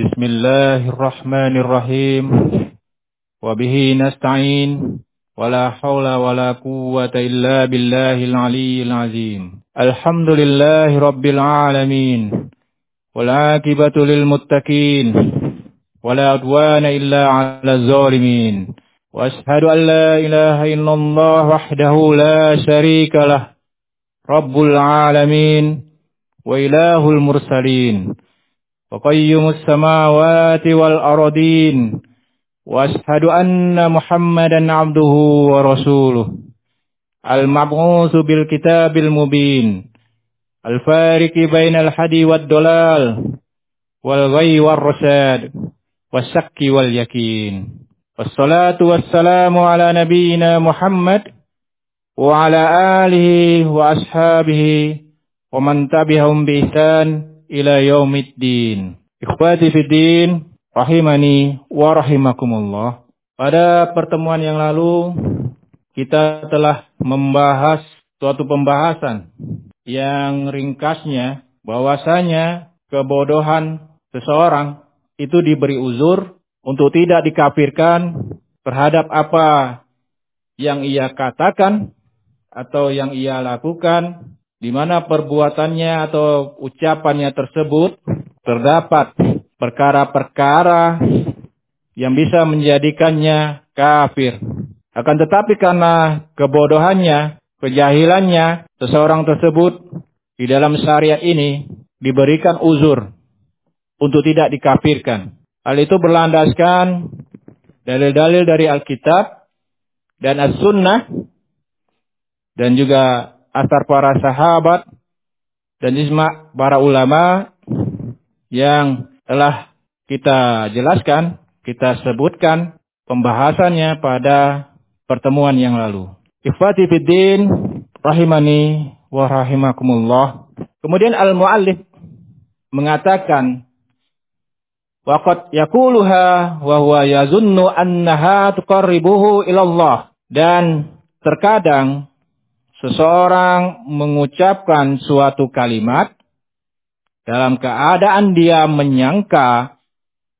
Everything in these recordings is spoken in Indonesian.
بسم الله الرحمن الرحيم. وبه نستعين ولا حول ولا قوة إلا بالله العلي العظيم. الحمد لله رب العالمين والعاقبة للمتقين ولا عدوان إلا على الظالمين. وأشهد أن لا إله إلا الله وحده لا شريك له رب العالمين وإله المرسلين. وقيم السماوات والأرضين وأشهد أن محمدا عبده ورسوله المبعوث بالكتاب المبين الفارق بين الحدي والدلال والغي والرشاد والشك واليقين. والصلاة والسلام على نبينا محمد وعلى آله وأصحابه ومن تبعهم بإحسان ila yaumiddin. Ikhwati fiddin, rahimani wa rahimakumullah. Pada pertemuan yang lalu kita telah membahas suatu pembahasan yang ringkasnya bahwasanya kebodohan seseorang itu diberi uzur untuk tidak dikafirkan terhadap apa yang ia katakan atau yang ia lakukan di mana perbuatannya atau ucapannya tersebut terdapat perkara-perkara yang bisa menjadikannya kafir. Akan tetapi karena kebodohannya, kejahilannya, seseorang tersebut di dalam syariat ini diberikan uzur untuk tidak dikafirkan. Hal itu berlandaskan dalil-dalil dari Alkitab dan As-Sunnah dan juga asar para sahabat dan ijma para ulama yang telah kita jelaskan, kita sebutkan pembahasannya pada pertemuan yang lalu. Ifati fiddin rahimani wa rahimakumullah. Kemudian al-muallif mengatakan waqad yaquluha wa huwa yazunnu annaha tuqarribuhu ila Allah dan terkadang seseorang mengucapkan suatu kalimat dalam keadaan dia menyangka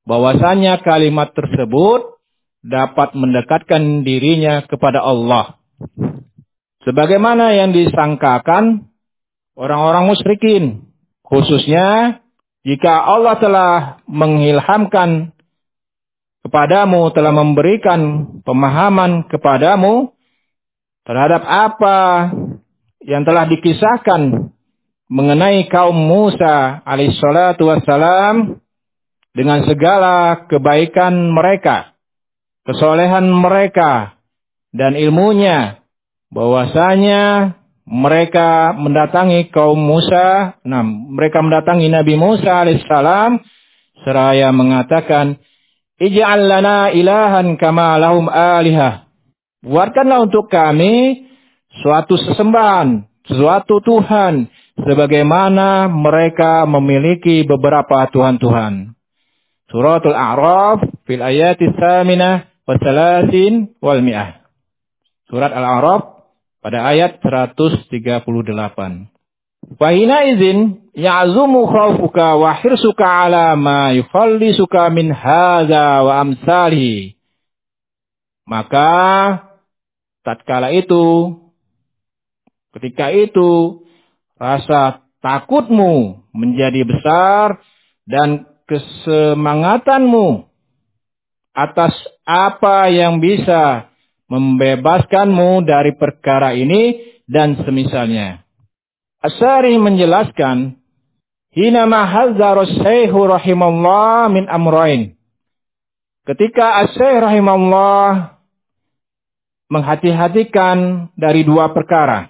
bahwasanya kalimat tersebut dapat mendekatkan dirinya kepada Allah. Sebagaimana yang disangkakan orang-orang musyrikin, khususnya jika Allah telah mengilhamkan kepadamu, telah memberikan pemahaman kepadamu terhadap apa yang telah dikisahkan mengenai kaum Musa alaihissalatu wassalam dengan segala kebaikan mereka, kesolehan mereka, dan ilmunya, bahwasanya mereka mendatangi kaum Musa, nah mereka mendatangi Nabi Musa alaihissalam, seraya mengatakan, Ij'al lana ilahan kama lahum alihah. Buatkanlah untuk kami suatu sesembahan, suatu Tuhan, sebagaimana mereka memiliki beberapa Tuhan-Tuhan. Suratul A'raf fil ayati tsaminah wa salasin wal mi'ah. Surat Al-A'raf pada ayat 138. Fahina izin ya'zumu khawfuka wa hirsuka ala ma yukhallisuka min hadza wa amsalhi. Maka tatkala itu ketika itu rasa takutmu menjadi besar dan kesemangatanmu atas apa yang bisa membebaskanmu dari perkara ini dan semisalnya. Asyari menjelaskan, Hina mahazzara syaihu rahimallah min amrain. Ketika asyai rahimahullah menghati-hatikan dari dua perkara.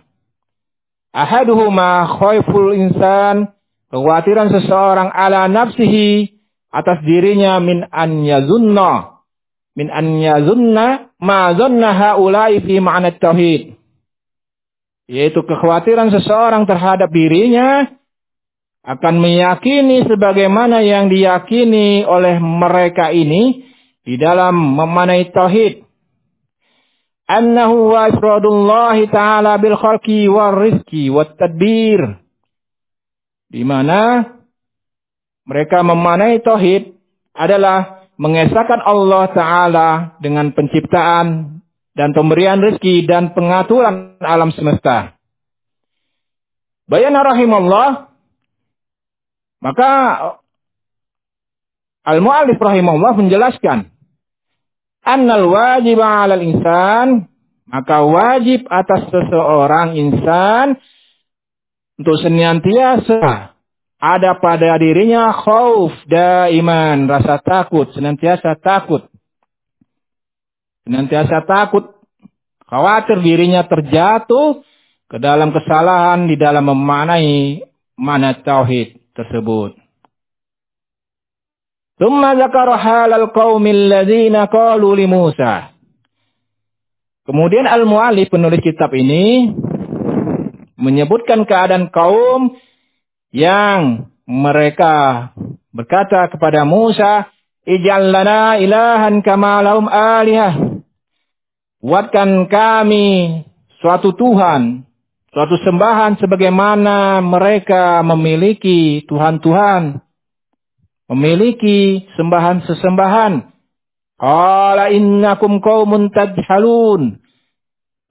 Ahaduhuma khaiful insan, kekhawatiran seseorang ala nafsihi atas dirinya min an yazunna min an yazunna ma zanna haula'i fi ma'na tauhid yaitu kekhawatiran seseorang terhadap dirinya akan meyakini sebagaimana yang diyakini oleh mereka ini di dalam memanai tauhid annahu wa ifradullah ta'ala bil khalqi war rizki wat tadbir di mana mereka memanai tauhid adalah mengesahkan Allah Ta'ala dengan penciptaan dan pemberian rezeki dan pengaturan alam semesta. Bayana rahimahullah, maka Al-Mu'alif rahimahullah menjelaskan, Annal wajib ala insan, maka wajib atas seseorang insan untuk senantiasa ada pada dirinya khauf daiman, rasa takut, senantiasa takut. Senantiasa takut, khawatir dirinya terjatuh ke dalam kesalahan di dalam memanai mana tauhid tersebut. Zakara halal qaumil ladzina qalu li Musa. Kemudian al-mu'alif penulis kitab ini menyebutkan keadaan kaum yang mereka berkata kepada Musa, Ij'al lana ilahan kama lahum alihah. Buatkan kami suatu Tuhan, suatu sembahan sebagaimana mereka memiliki Tuhan-Tuhan, memiliki sembahan-sesembahan. Qala innakum qaumun tajhalun.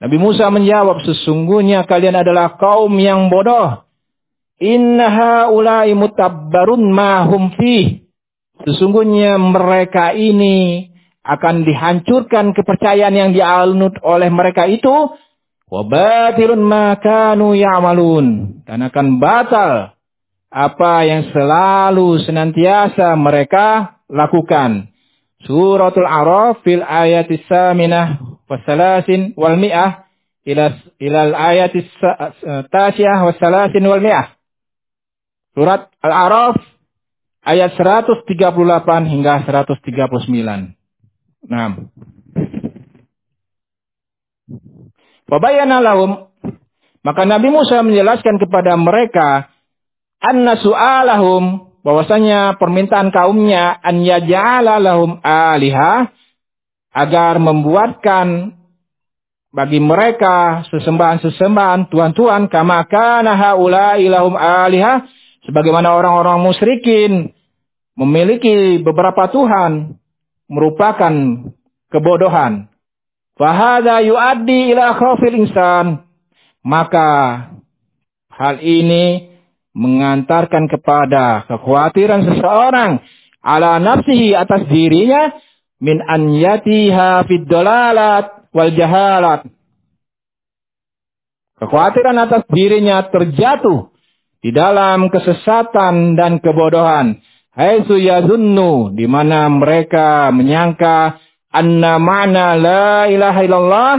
Nabi Musa menjawab, sesungguhnya kalian adalah kaum yang bodoh. Inna haulai mutabbarun ma. Sesungguhnya mereka ini akan dihancurkan kepercayaan yang dianut oleh mereka itu. Wa batilun ma kanu ya'malun. Dan akan batal apa yang selalu senantiasa mereka lakukan. Suratul Araf fil ayatis saminah wasalasin wal mi'ah ila ilal ayatis tasyah wasalasin wal mi'ah. Surat Al-A'raf ayat 138 hingga 139. Nah. Wabayana lahum maka Nabi Musa menjelaskan kepada mereka anna su'alahum bahwasanya permintaan kaumnya an yaj'ala lahum aliha agar membuatkan bagi mereka sesembahan-sesembahan tuhan-tuhan kama kana haula ilahum aliha Sebagaimana orang-orang musyrikin memiliki beberapa Tuhan merupakan kebodohan. Fahada yuaddi ila khawfil insan. Maka hal ini mengantarkan kepada kekhawatiran seseorang ala nafsihi atas dirinya min an yatiha fid dalalat wal jahalat. Kekhawatiran atas dirinya terjatuh di dalam kesesatan dan kebodohan. Haitsu yazunnu di mana mereka menyangka anna mana la ilaha illallah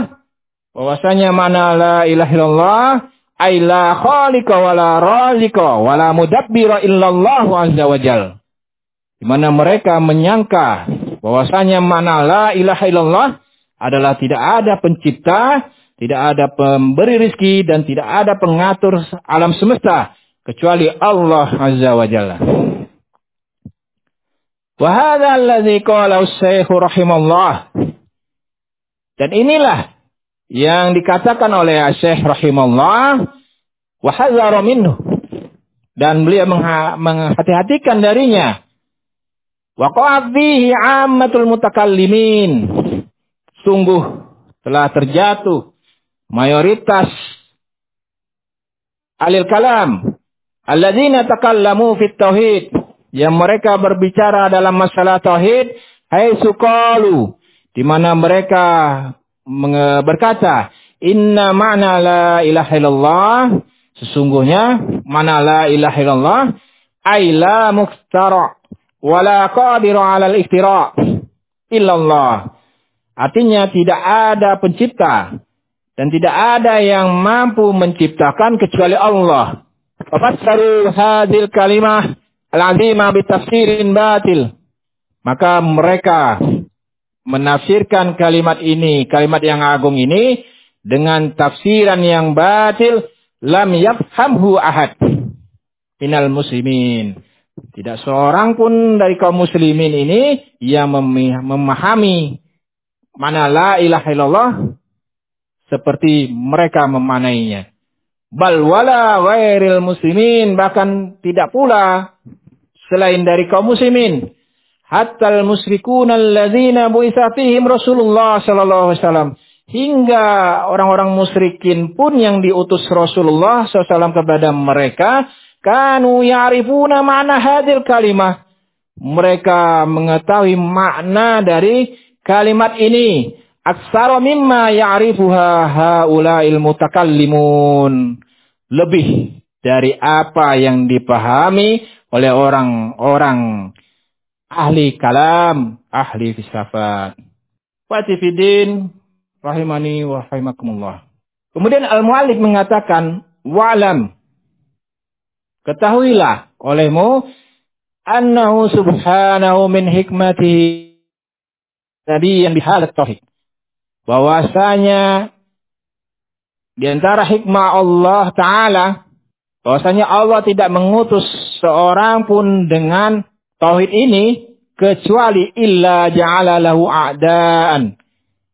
bahwasanya mana la ilaha illallah ay la khaliqa wala raziqa wala mudabbira illallah azza wajal. Di mana mereka menyangka bahwasanya mana la ilaha illallah adalah tidak ada pencipta, tidak ada pemberi rizki dan tidak ada pengatur alam semesta kecuali Allah Azza wa Jalla. Wa hadha alladhi qala Syekh rahimallah. Dan inilah yang dikatakan oleh Syekh rahimallah wa hadzara minhu. Dan beliau menghati-hatikan darinya. Wa fihi 'ammatul mutakallimin. Sungguh telah terjatuh mayoritas alil kalam Alladzina takallamu fit tauhid. Yang mereka berbicara dalam masalah tauhid. Hai sukalu. Di mana mereka berkata. Inna ma'na la ilaha illallah. Sesungguhnya. Mana la ilaha illallah. Ay la muftara. Wala qadira ala al-iftira. Illallah. Artinya tidak ada pencipta. Dan tidak ada yang mampu menciptakan kecuali Allah. Fafassaru hadil kalimah al-azimah bitafsirin batil. Maka mereka menafsirkan kalimat ini, kalimat yang agung ini dengan tafsiran yang batil lam yafhamhu ahad minal muslimin. Tidak seorang pun dari kaum muslimin ini yang memahami mana la ilaha illallah seperti mereka memanainya. Bal wala ghairil muslimin bahkan tidak pula selain dari kaum muslimin. hatta al-musyrikun alladzina bu'itsa fihim Rasulullah sallallahu alaihi wasallam hingga orang-orang musyrikin pun yang diutus Rasulullah SAW kepada mereka kanu ya'rifuna ma'na hadil kalimah. Mereka mengetahui makna dari kalimat ini. Aksara mimma ya'rifuha haula'il mutakallimun. Lebih dari apa yang dipahami oleh orang-orang ahli kalam, ahli filsafat. Fatifidin rahimani wa rahimakumullah. Kemudian al-mu'allif mengatakan wa'lam. Ketahuilah olehmu annahu subhanahu min hikmatihi tadi yang dihalat tauhid. Bahwasanya di antara hikmah Allah taala bahwasanya Allah tidak mengutus seorang pun dengan tauhid ini kecuali illa ja'ala lahu a'daan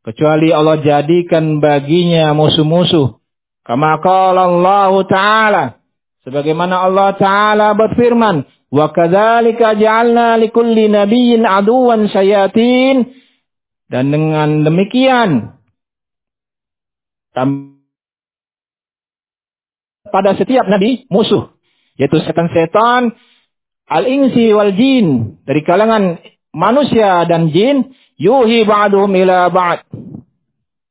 kecuali Allah jadikan baginya musuh-musuh. Kama qala Allah taala. Sebagaimana Allah taala berfirman wa kadzalika ja'alna likulli nabiyyin aduwan syayatin. Dan dengan demikian pada setiap nabi musuh yaitu setan-setan al-insi wal jin dari kalangan manusia dan jin yuhi ba'duhum ila ba'd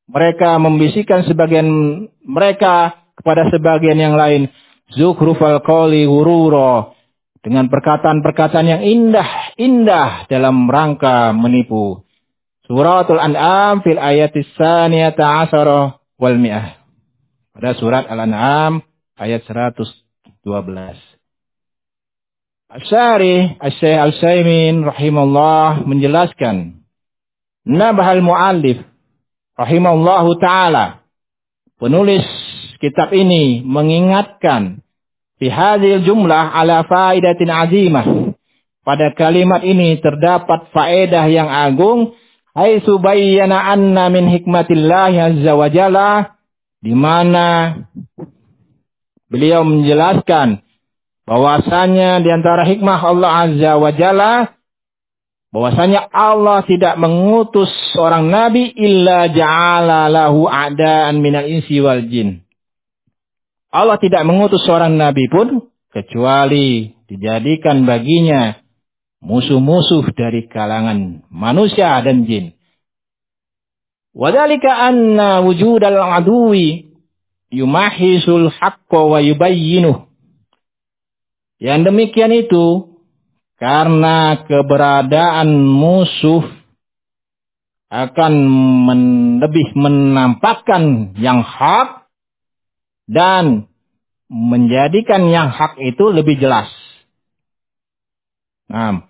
mereka membisikkan sebagian mereka kepada sebagian yang lain zukhrufal qawli ghurura dengan perkataan-perkataan yang indah-indah dalam rangka menipu Suratul An'am fil ayat saniyata asara wal mi'ah. Pada surat Al-An'am ayat 112. Asyari Asyai Al-Saimin rahimahullah menjelaskan Nabahal Mu'allif rahimahullahu ta'ala. Penulis kitab ini mengingatkan fi hadhil jumlah ala faidatin azimah. Pada kalimat ini terdapat faedah yang agung haitsu bayyana anna min hikmatillah azza wa jalla di mana beliau menjelaskan bahwasanya di antara hikmah Allah azza wa jalla bahwasanya Allah tidak mengutus seorang nabi illa ja'ala lahu a'daan minal insi wal jin. Allah tidak mengutus seorang nabi pun kecuali dijadikan baginya musuh-musuh dari kalangan manusia dan jin. Wadhalika anna wujud al-aduwi yumahisul haqqa wa yubayyinuh. Yang demikian itu karena keberadaan musuh akan men, lebih menampakkan yang hak dan menjadikan yang hak itu lebih jelas. Nah,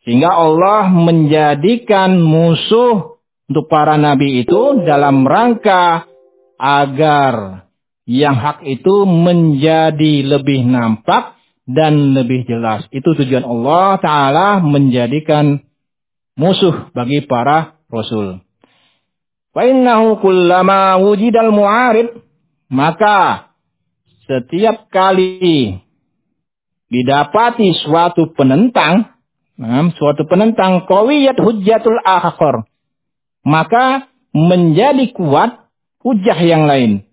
sehingga Allah menjadikan musuh untuk para nabi itu dalam rangka agar yang hak itu menjadi lebih nampak dan lebih jelas. Itu tujuan Allah Ta'ala menjadikan musuh bagi para rasul. Fa'innahu kullama wujidal mu'arid. Maka setiap kali didapati suatu penentang, nah, suatu penentang kawiyat hujjatul akhar, maka menjadi kuat hujah yang lain.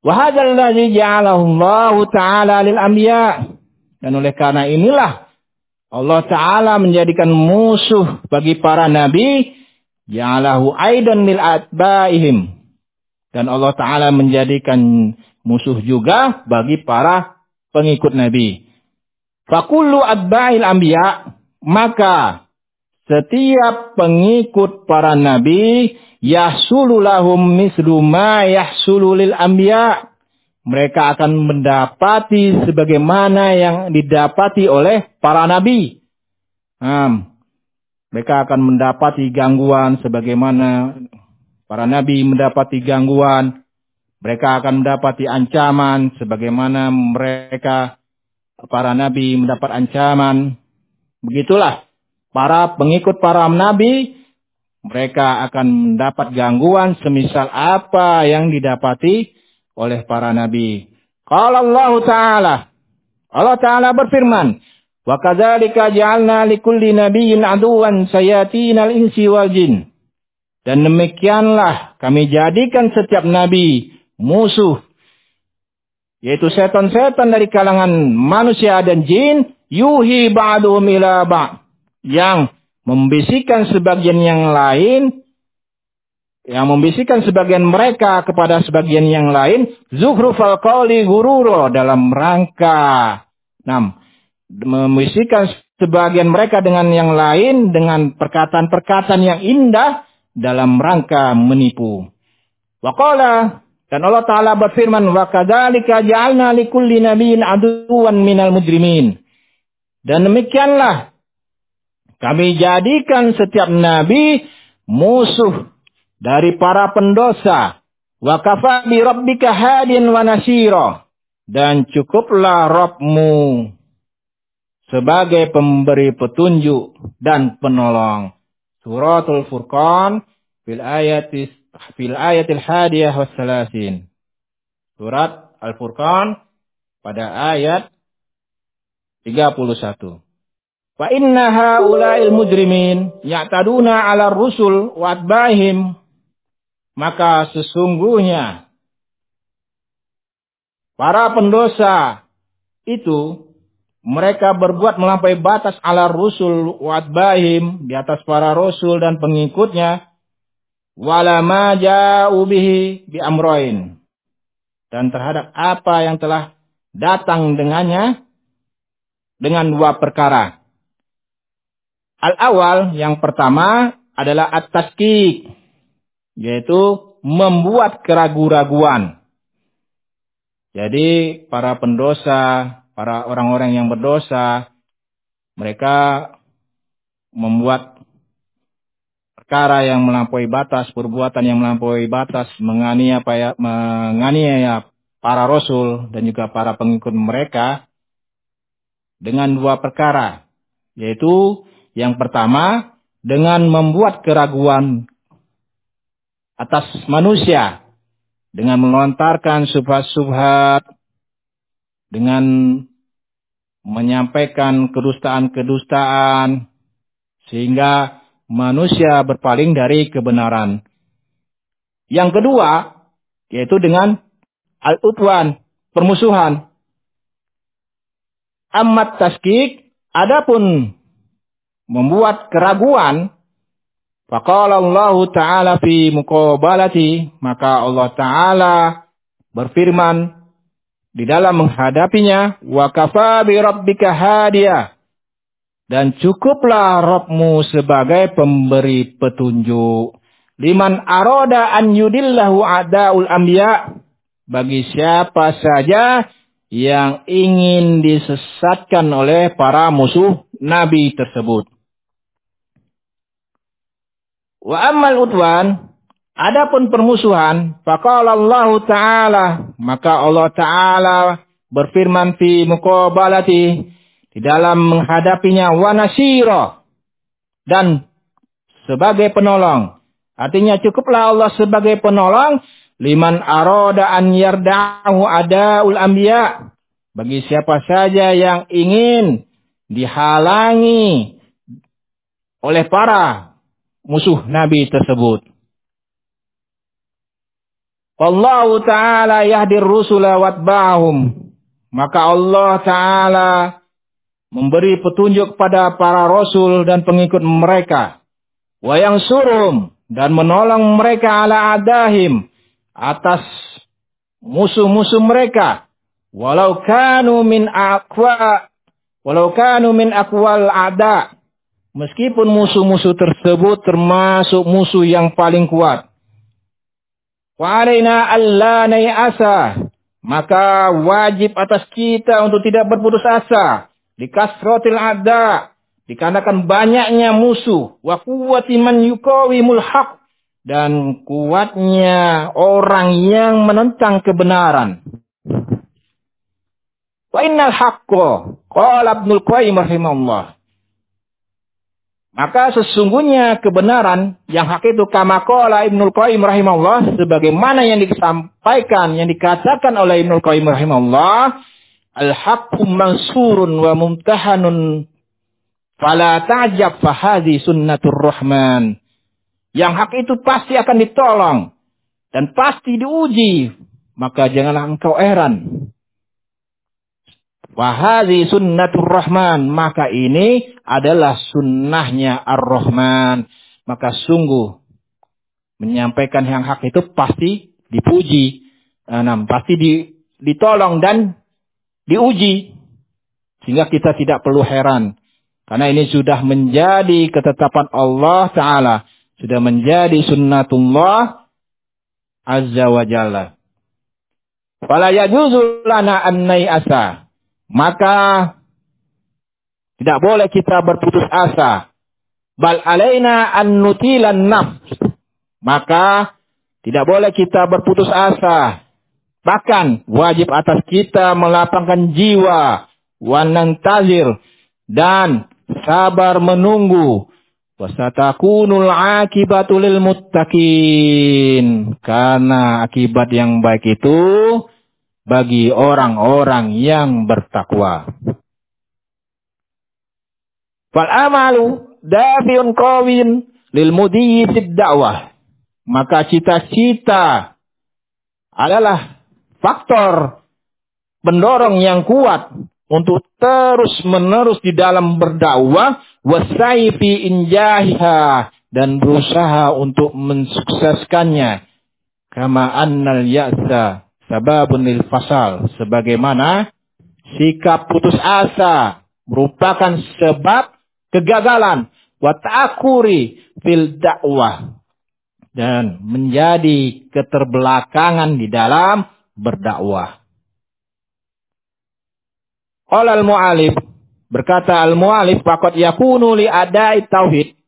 Wahadal ladzi ja'alahu Allah Ta'ala lil. Dan oleh karena inilah Allah Ta'ala menjadikan musuh bagi para nabi ja'alahu aidan lil atba'ihim. Dan Allah Ta'ala menjadikan musuh juga bagi para pengikut Nabi. Fakullu adba'il anbiya, maka setiap pengikut para nabi yahsulu lahum mislu ma yahsulu lil anbiya. Mereka akan mendapati sebagaimana yang didapati oleh para nabi. Hmm. Mereka akan mendapati gangguan sebagaimana para nabi mendapati gangguan mereka akan mendapati ancaman sebagaimana mereka para nabi mendapat ancaman. Begitulah para pengikut para nabi mereka akan mendapat gangguan semisal apa yang didapati oleh para nabi. Kalau Allah Ta'ala. Allah Ta'ala berfirman. Wa kadzalika ja'alna likulli nabiyyin aduwan sayatinal insi wal jin. Dan demikianlah kami jadikan setiap nabi musuh yaitu setan-setan dari kalangan manusia dan jin yuhi ba'duhum ila ba' yang membisikkan sebagian yang lain yang membisikkan sebagian mereka kepada sebagian yang lain zuhrufal qawli gururo dalam rangka enam membisikkan sebagian mereka dengan yang lain dengan perkataan-perkataan yang indah dalam rangka menipu. Waqala dan Allah Ta'ala berfirman, Wa kadhalika ja'alna likulli nabiyyin aduwan minal mujrimin. Dan demikianlah kami jadikan setiap nabi musuh dari para pendosa. Wa kafa bi rabbika hadin wa nasira. Dan cukuplah Rabbmu sebagai pemberi petunjuk dan penolong. Suratul Furqan fil ayatis fil ayatil hadiyah was salasin. Surat Al-Furqan pada ayat 31. Fa inna haula'il mujrimin ya'taduna 'ala rusul wa atba'ihim. Maka sesungguhnya para pendosa itu mereka berbuat melampaui batas ala rusul wa atba'ihim di atas para rasul dan pengikutnya. Wala ma ja'u bihi bi amroin. Dan terhadap apa yang telah datang dengannya dengan dua perkara. Al awal yang pertama adalah at-taskik yaitu membuat keraguan-raguan. Jadi para pendosa, para orang-orang yang berdosa mereka membuat perkara yang melampaui batas, perbuatan yang melampaui batas, menganiaya, menganiaya para rasul dan juga para pengikut mereka dengan dua perkara, yaitu yang pertama dengan membuat keraguan atas manusia dengan melontarkan subhat-subhat dengan menyampaikan kedustaan-kedustaan sehingga manusia berpaling dari kebenaran. Yang kedua, yaitu dengan al-utwan, permusuhan. Amat taskik, adapun membuat keraguan, faqala Allah Ta'ala fi muqabalati, maka Allah Ta'ala berfirman di dalam menghadapinya, wa kafa bi rabbika hadiyah dan cukuplah Robmu sebagai pemberi petunjuk. Liman aroda an yudillahu adaul ambiya. Bagi siapa saja yang ingin disesatkan oleh para musuh Nabi tersebut. Wa ammal utwan, adapun permusuhan, faqala Allah Ta'ala, maka Allah Ta'ala berfirman fi muqabalati di dalam menghadapinya wanasiro dan sebagai penolong. Artinya cukuplah Allah sebagai penolong liman aroda an yarda'ahu adaul anbiya. Bagi siapa saja yang ingin dihalangi oleh para musuh Nabi tersebut. Allah Ta'ala yahdir rusula watba'ahum. Maka Allah Ta'ala memberi petunjuk pada para rasul dan pengikut mereka. Wayang surum dan menolong mereka ala adahim atas musuh-musuh mereka. Walau kanu min aqwa walau kanu min aqwal ada. Meskipun musuh-musuh tersebut termasuk musuh yang paling kuat. Wa alaina alla asa. Maka wajib atas kita untuk tidak berputus asa likasrotil ada dikarenakan banyaknya musuh wa kuwati man yuqawimul haq dan kuatnya orang yang menentang kebenaran. Wa innal haqqo qala Ibnu Qayyim rahimahullah. Maka sesungguhnya kebenaran yang hak itu kama qala Ibnu Qayyim rahimahullah sebagaimana yang disampaikan yang dikatakan oleh Ibnu Qayyim rahimahullah Al-haqqu mansurun wa mumtahanun Fala ta'jab fahadi sunnatur rahman. Yang hak itu pasti akan ditolong. Dan pasti diuji. Maka janganlah engkau heran. Wahadi sunnatur rahman. Maka ini adalah sunnahnya ar-rahman. Maka sungguh. Menyampaikan yang hak itu pasti dipuji. Enam, pasti ditolong dan diuji. Sehingga kita tidak perlu heran. Karena ini sudah menjadi ketetapan Allah Ta'ala. Sudah menjadi sunnatullah Azza wa Jalla. Fala lana asa. Maka tidak boleh kita berputus asa. Bal alaina an nutilan nafs. Maka tidak boleh kita berputus asa. Bahkan wajib atas kita melapangkan jiwa. Wanan tazir. Dan sabar menunggu wasatakunul akibatu lil muttaqin karena akibat yang baik itu bagi orang-orang yang bertakwa. Fal amalu dafiun qawin lil mudhi dakwah maka cita-cita adalah faktor pendorong yang kuat untuk terus menerus di dalam berdakwah wasaifi injahiha dan berusaha untuk mensukseskannya. Kama annal ya'sa sababun lil fasal. Sebagaimana sikap putus asa merupakan sebab kegagalan. Wa ta'akuri fil dakwah dan menjadi keterbelakangan di dalam berdakwah. Qala al-mu'alif. Berkata al-mu'alif faqad yakunu li adai tauhid.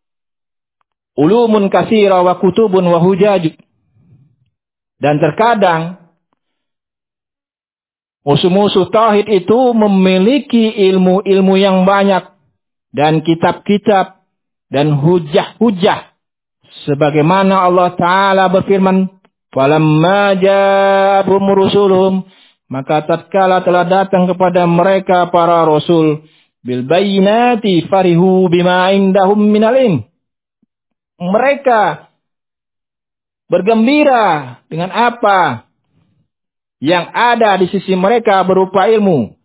Ulumun kasira wa kutubun wa hujaj. Dan terkadang musuh-musuh tauhid itu memiliki ilmu-ilmu yang banyak dan kitab-kitab dan hujah-hujah sebagaimana Allah taala berfirman falamma ja'ahum rusuluhum maka tatkala telah datang kepada mereka para rasul bil bayinati farihu bima indahum. Mereka bergembira dengan apa yang ada di sisi mereka berupa ilmu.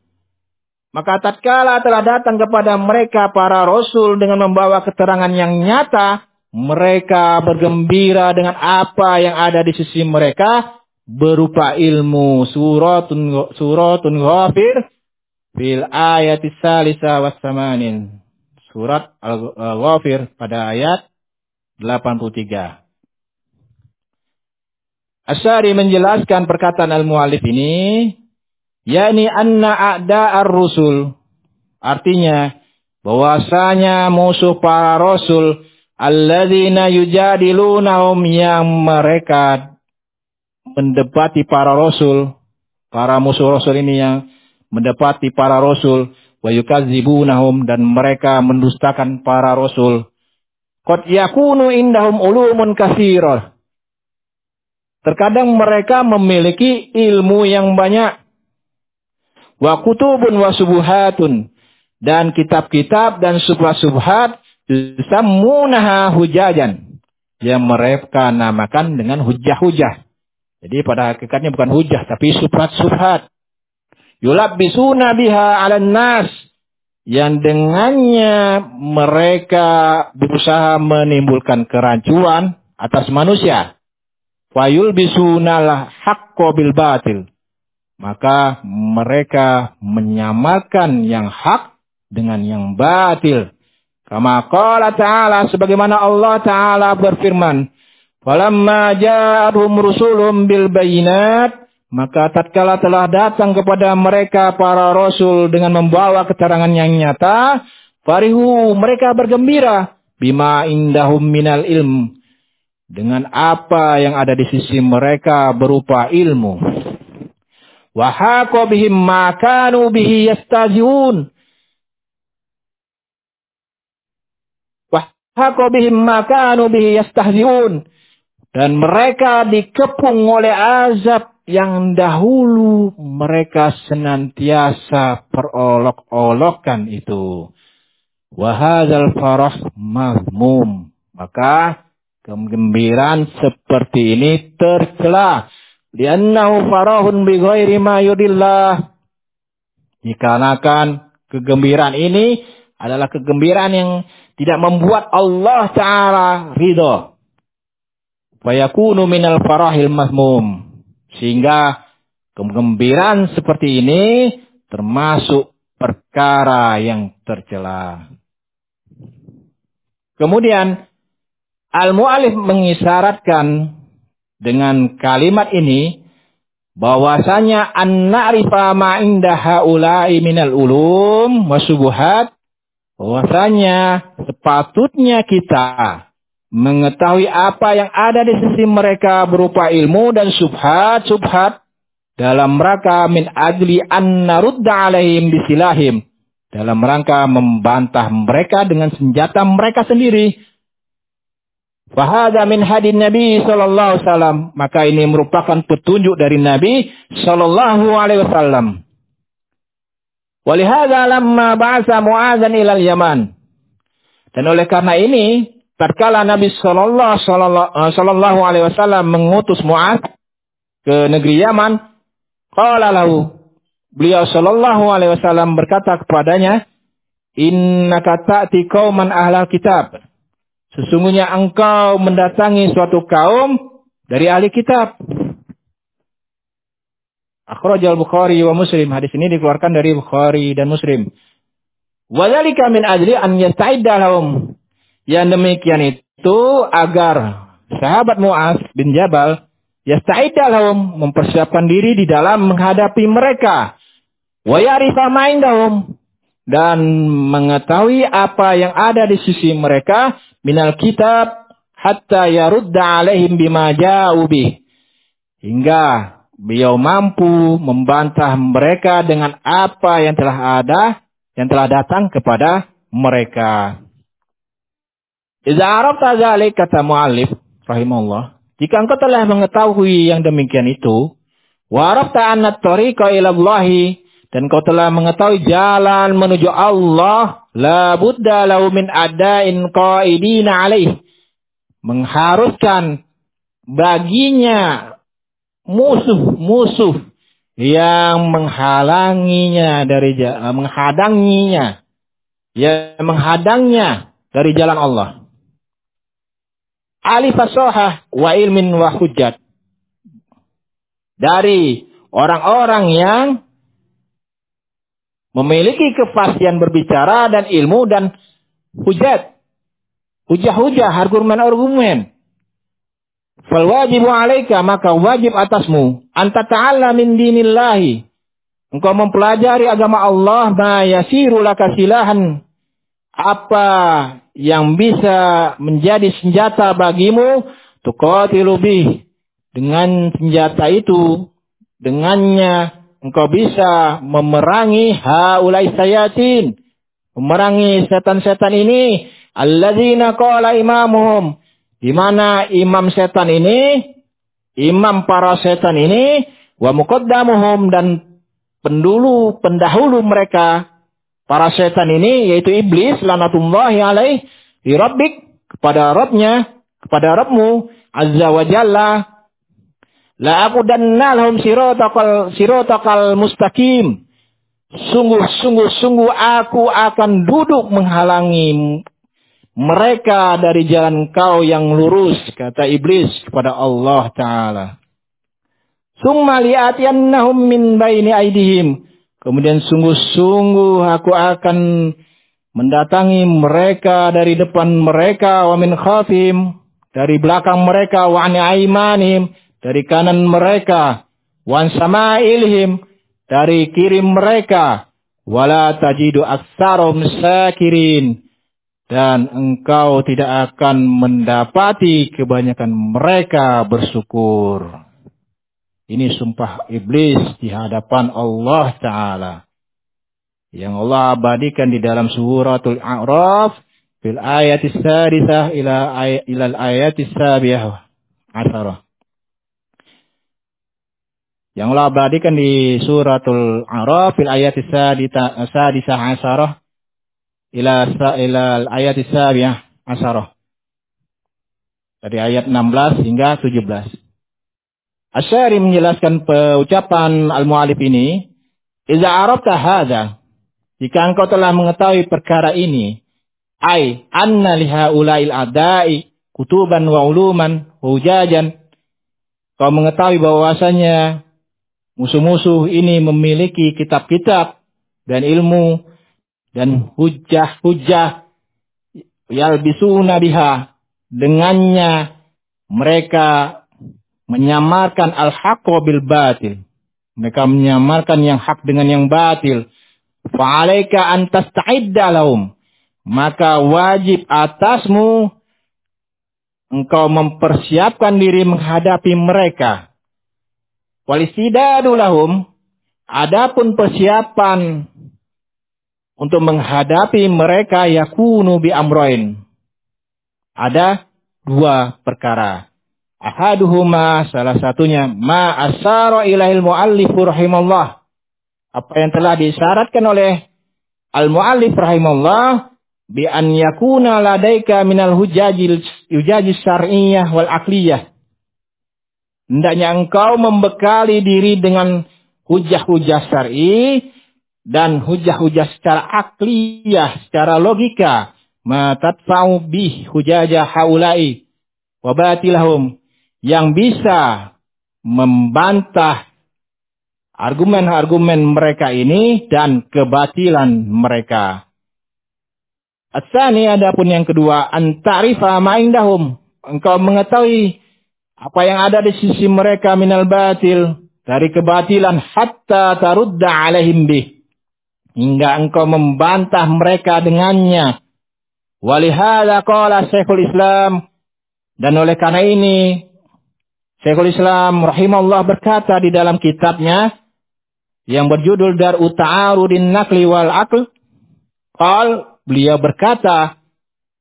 Maka tatkala telah datang kepada mereka para rasul dengan membawa keterangan yang nyata, mereka bergembira dengan apa yang ada di sisi mereka berupa ilmu suratun suratun ghafir fil ayat salisa was samanin. Surat Al-Ghafir pada ayat 83. Asyari menjelaskan perkataan al-muallif ini, yakni anna a'da ar-rusul. Artinya, bahwasanya musuh para rasul, alladzina yujadilunahum yang mereka mendebati para rasul, para musuh rasul ini yang mendebati para rasul, wa yukadzibunahum dan mereka mendustakan para rasul. Qad yakunu indahum ulumun katsirah. Terkadang mereka memiliki ilmu yang banyak. Wa kutubun wa subuhatun. Dan kitab-kitab dan subhat-subhat yusammunaha hujajan. Yang mereka namakan dengan hujah-hujah. Jadi pada hakikatnya bukan hujah, tapi subhat-subhat. Yulabbisuna biha ala nas. Yang dengannya mereka berusaha menimbulkan kerancuan atas manusia. Fayul bisunalah haqqo bil batil. Maka mereka menyamakan yang hak dengan yang batil. Kama qala ta'ala sebagaimana Allah ta'ala berfirman. Falamma ja'ahum rusulum bil bayinat maka tatkala telah datang kepada mereka para rasul dengan membawa keterangan yang nyata, farihu mereka bergembira bima indahum minal ilm dengan apa yang ada di sisi mereka berupa ilmu. Wa haqa bihim ma kanu bihi yastaziun. Wa haqa bihim ma kanu bihi dan mereka dikepung oleh azab yang dahulu mereka senantiasa perolok-olokkan itu. Wahazal farah mazmum. Maka kegembiraan seperti ini tercela. Liannahu farahun bi ghairi ma yudillah. Dikarenakan kegembiraan ini adalah kegembiraan yang tidak membuat Allah Ta'ala ridho. Fayakunu minal farahil mazmum. Sehingga kegembiraan seperti ini termasuk perkara yang tercela. Kemudian Al-Mu'alif mengisyaratkan dengan kalimat ini bahwasanya an-na'rifa ma inda haula'i minal ulum wa subuhat bahwasanya sepatutnya kita mengetahui apa yang ada di sisi mereka berupa ilmu dan subhat-subhat dalam rangka min ajli an narudda alaihim bisilahim dalam rangka membantah mereka dengan senjata mereka sendiri. Fahada min hadin Nabi sallallahu alaihi wasallam. Maka ini merupakan petunjuk dari Nabi sallallahu alaihi wasallam. Walihada lamma ba'asa Mu'adzan ilal Yaman. Dan oleh karena ini, tatkala Nabi sallallahu sallallahu alaihi wasallam mengutus Mu'adz ke negeri Yaman, Qala lahu. Beliau sallallahu alaihi wasallam berkata kepadanya, "Innaka ta'ti qauman ahlal kitab." Sesungguhnya engkau mendatangi suatu kaum dari ahli kitab. Akhrajal Bukhari wa Muslim. Hadis ini dikeluarkan dari Bukhari dan Muslim. Wadzalika min ajli an yasta'idda lahum. Yang demikian itu agar sahabat Mu'az bin Jabal Yasta'idda lahum mempersiapkan diri di dalam menghadapi mereka. Wa ya'rifa ma'indahum dan mengetahui apa yang ada di sisi mereka minal kitab hatta yarudda alaihim bima ja'u Hingga beliau mampu membantah mereka dengan apa yang telah ada, yang telah datang kepada mereka. Iza arafta zalik kata mu'alif rahimahullah. Jika engkau telah mengetahui yang demikian itu, warafta anna tariqa ilallahi dan kau telah mengetahui jalan menuju Allah, la budda lahu min adain qaidina alaih. Mengharuskan baginya musuh-musuh yang menghalanginya dari menghadanginya yang menghadangnya dari jalan Allah ahli fasohah wa ilmin wa hujat. Dari orang-orang yang memiliki kefasihan berbicara dan ilmu dan hujat. Hujah-hujah, argumen-argumen. Fal wajibu alaika, maka wajib atasmu. Anta ta'ala min dinillahi. Engkau mempelajari agama Allah, ma yasiru laka silahan. Apa yang bisa menjadi senjata bagimu tuqatilu bih dengan senjata itu dengannya engkau bisa memerangi haulai sayatin. Memerangi setan-setan ini. Alladzina qala imamuhum. Di mana imam setan ini? Imam para setan ini. Wa muqaddamuhum dan pendulu pendahulu mereka para setan ini yaitu iblis lanatullahi alaih di kepada Rabbnya kepada Rabbmu azza wa jalla la aqudanna lahum siratal siratal mustaqim. Sungguh sungguh sungguh aku akan duduk menghalangi mereka dari jalan kau yang lurus kata iblis kepada Allah taala. Summa li'atiyannahum min baini aidihim. Kemudian sungguh-sungguh aku akan mendatangi mereka dari depan mereka wa min khafim dari belakang mereka wa an aimanim dari kanan mereka wan ilhim dari kiri mereka wala tajidu aktsarum sakirin dan engkau tidak akan mendapati kebanyakan mereka bersyukur. Ini sumpah iblis di hadapan Allah Ta'ala. Yang Allah abadikan di dalam suratul A'raf. Fil ayatis sadisah ila, ay ila ayatis sabiyah asarah. Yang Allah abadikan di suratul A'raf. Fil ayatis sadisah asarah. ila ila ayat sabiyah asarah. Dari ayat 16 hingga 17. Asyari menjelaskan ucapan al-mu'alif ini, Iza arabta hadha, jika engkau telah mengetahui perkara ini, ay anna liha ulail adai kutuban wa uluman hujajan, kau mengetahui bahwasanya musuh-musuh ini memiliki kitab-kitab dan ilmu dan hujah-hujah yalbisuna biha dengannya mereka menyamarkan al-haqqo bil batil. Mereka menyamarkan yang hak dengan yang batil. Fa'alaika an tasta'idda lahum. Maka wajib atasmu engkau mempersiapkan diri menghadapi mereka. Walisidadu lahum. Adapun persiapan untuk menghadapi mereka yakunu bi amroin. Ada dua perkara. Ahaduhuma salah satunya ma asara ilahil muallif rahimallah. Apa yang telah disyaratkan oleh al-muallif rahimallah bi an yakuna ladaika minal hujajil hujajis syar'iyyah wal aqliyah. Hendaknya engkau membekali diri dengan hujah-hujah syar'i dan hujah-hujah secara akliyah, secara logika. Ma tadfa'u bih hujajah haulai wabatilahum yang bisa membantah argumen-argumen mereka ini dan kebatilan mereka. Asani adapun yang kedua, antarifa ma'indahum. Engkau mengetahui apa yang ada di sisi mereka minal batil dari kebatilan hatta tarudda alaihim bih. Hingga engkau membantah mereka dengannya. Walihada qala Syekhul Islam. Dan oleh karena ini Syekhul Islam rahimahullah berkata di dalam kitabnya yang berjudul Dar Uta'arudin Nakli wal Aql. Qal beliau berkata,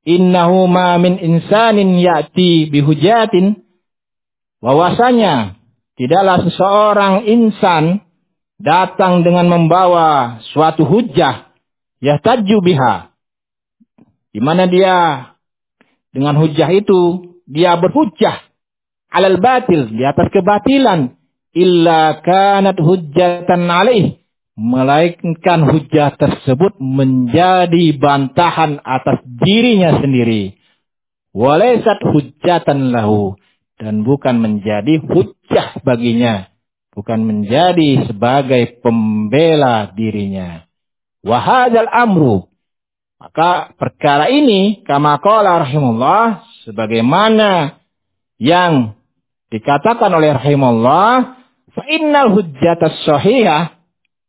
Innahu ma min insanin ya'ti bihujatin. Bahwasanya tidaklah seseorang insan datang dengan membawa suatu hujah yahtaju biha. Di mana dia dengan hujah itu dia berhujah alal batil di atas kebatilan. Illa kanat hujjatan alaih melainkan hujah tersebut menjadi bantahan atas dirinya sendiri. Walaisat hujjatan lahu dan bukan menjadi hujah baginya. Bukan menjadi sebagai pembela dirinya. Wahadal amru. Maka perkara ini kama rahimullah sebagaimana yang dikatakan oleh rahimullah fa innal hujjatas sahihah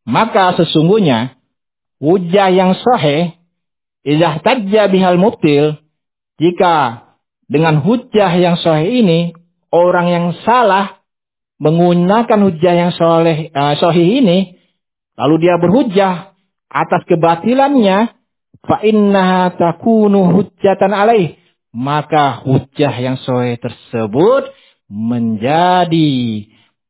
maka sesungguhnya hujjah yang sahih idza tajja bihal mubtil jika dengan hujjah yang sahih ini orang yang salah menggunakan hujjah yang soleh, uh, sahih ini lalu dia berhujjah atas kebatilannya fa takunu hujjatan alaih maka hujjah yang sahih tersebut menjadi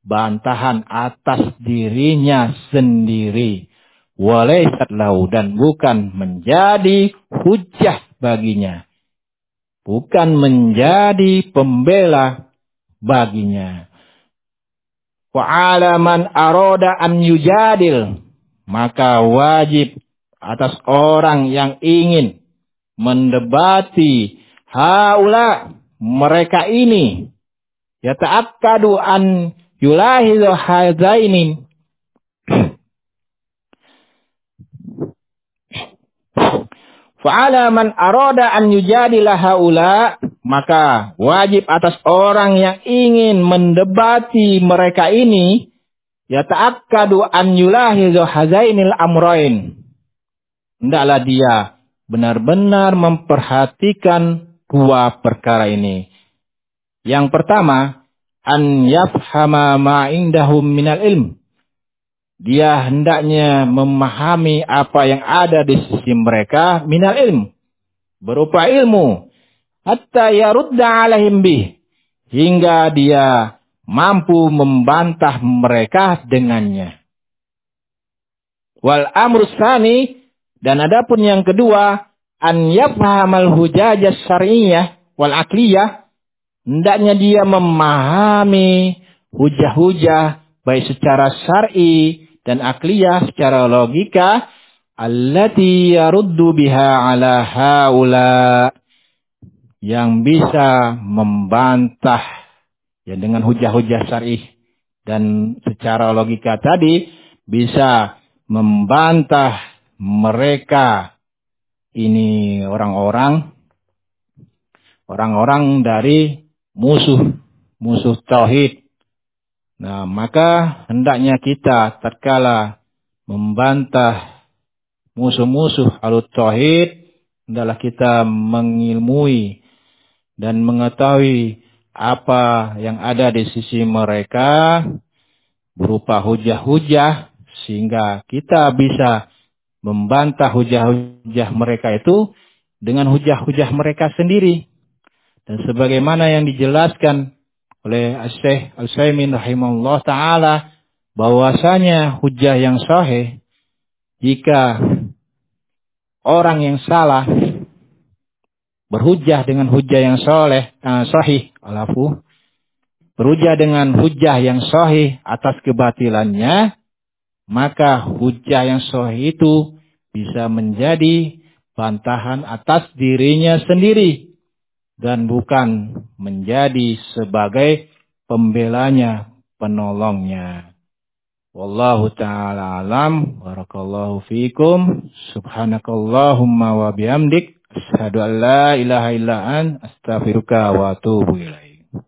bantahan atas dirinya sendiri. Walaisat lahu dan bukan menjadi hujah baginya. Bukan menjadi pembela baginya. Wa man aroda an yujadil. Maka wajib atas orang yang ingin mendebati haula mereka ini yata'akkadu an yulahidu hazaini Fa'ala man arada an yujadila haula maka wajib atas orang yang ingin mendebati mereka ini ya ta'akkadu an yulahidu hazainil amrain. Hendaklah dia benar-benar memperhatikan dua perkara ini. Yang pertama, an yafhama ma indahum minal ilm. Dia hendaknya memahami apa yang ada di sisi mereka minal ilm. Berupa ilmu. Hatta yarudda alaihim bih. Hingga dia mampu membantah mereka dengannya. Wal amrus sani Dan adapun yang kedua, an yafhamal hujajas syar'iyyah wal akliyah, hendaknya dia memahami hujah-hujah baik secara syar'i dan akliyah secara logika allati yaruddu biha ala haula yang bisa membantah ya dengan hujah-hujah syar'i dan secara logika tadi bisa membantah mereka ini orang-orang orang-orang dari musuh musuh tauhid. Nah, maka hendaknya kita tatkala membantah musuh-musuh alut tauhid adalah kita mengilmui dan mengetahui apa yang ada di sisi mereka berupa hujah-hujah sehingga kita bisa membantah hujah-hujah mereka itu dengan hujah-hujah mereka sendiri. Dan sebagaimana yang dijelaskan oleh Syekh Al-Saimin rahimahullah taala bahwasanya hujah yang sahih jika orang yang salah berhujah dengan hujah yang soleh, uh, sahih, alafu, berhujah dengan hujah yang sahih atas kebatilannya, maka hujah yang sahih itu bisa menjadi bantahan atas dirinya sendiri dan bukan menjadi sebagai pembelanya, penolongnya. Wallahu ta'ala alam. Barakallahu fikum. Subhanakallahumma wa bihamdik. Asyhadu an la ilaha illa an. Astaghfiruka wa atubu ilaih.